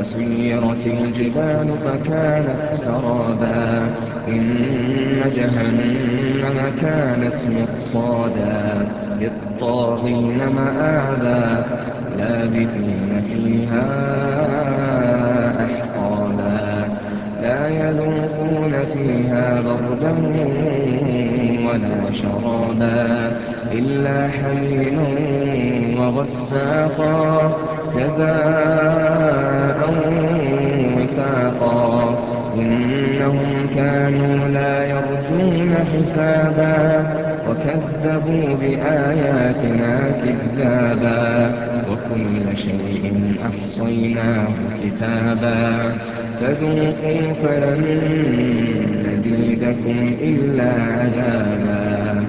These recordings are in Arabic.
وسيرت الجبال فكانت سرابا. إن جهنم كانت مِرْصَادًا لِّلطَّاغِينَ مَآبًا. لَّابِثِينَ فِيهَا أَحْقَابًا. لَّا يَذُوقُونَ فِيهَا بَرْدًا وَلَا شَرَابًا. إِلَّا حَمِيمًا وَغَسَّاقًا. جَزَاءً وِفَاقًا. إِنَّهُمْ كَانُوا لَا يَرْجُونَ حِسَابًا وَكَذَّبُوا بِآيَاتِنَا كِذَّابًا. وَكُلَّ شَيْءٍ أَحْصَيْنَاهُ كِتَابًا. فَذُوقُوا فَلَن نَّزِيدَكُمْ إِلَّا عَذَابًا.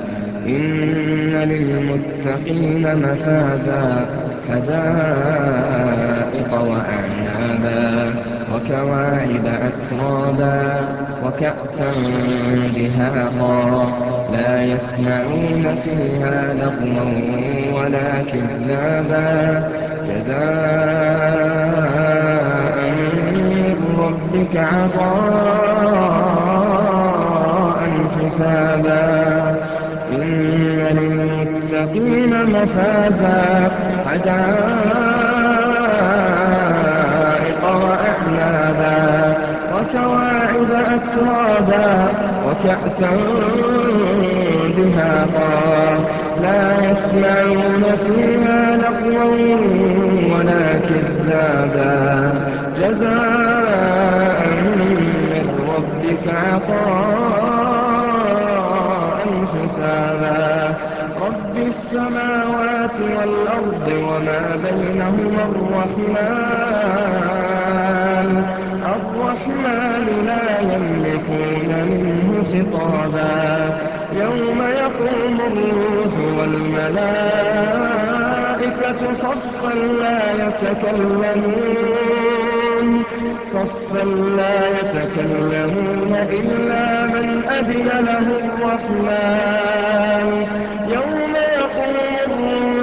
إِنَّ لِلْمُتَّقِينَ مَفَازًا. حَدَائِقَ وَأَعْنَابًا وَكَوَاعِبَ أَتْرَابًا وَكَأْسًا دِهَاقًا لَّا يَسْمَعُونَ فِيهَا لَغْوًا وَلَا كِذَّابًا جَزَاءً مِّن رَّبِّكَ عَطَاءً حِسَابًا إِنَّ لِلْمُتَّقِينَ مَفَازًا. حَدَائِقَ وَأَعْنَابًا وَكَوَاعِبَ أَتْرَابًا. وَكَأْسًا دِهَاقًا. لَّا يَسْمَعُونَ فِيهَا لَغْوًا وَلَا كِذَّابًا. جَزَاءً مِّن رَّبِّكَ عَطَاءً. رَّبِّ السَّمَاوَاتِ وَالْأَرْضِ وَمَا بَيْنَهُمَا الرَّحْمَٰنُ. لَا يَمْلِكُونَ مِنْهُ خِطَابًا. يَوْمَ يَقُومُ الرُّوحُ وَالْمَلَائِكَةُ صَفًّا لَّا يَتَكَلَّمُونَ إِلَّا مَنْ أَذِنَ لَهُ الرَّحْمَٰنُ. يَوْمَ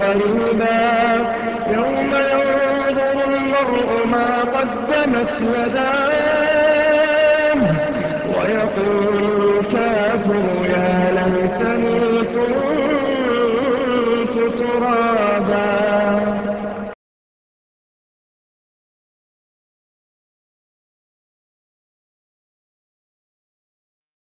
قَرِيبًا يَوْمَ يَنظُرُ الْمَرْءُ مَا قَدَّمَتْ يَدَاهُ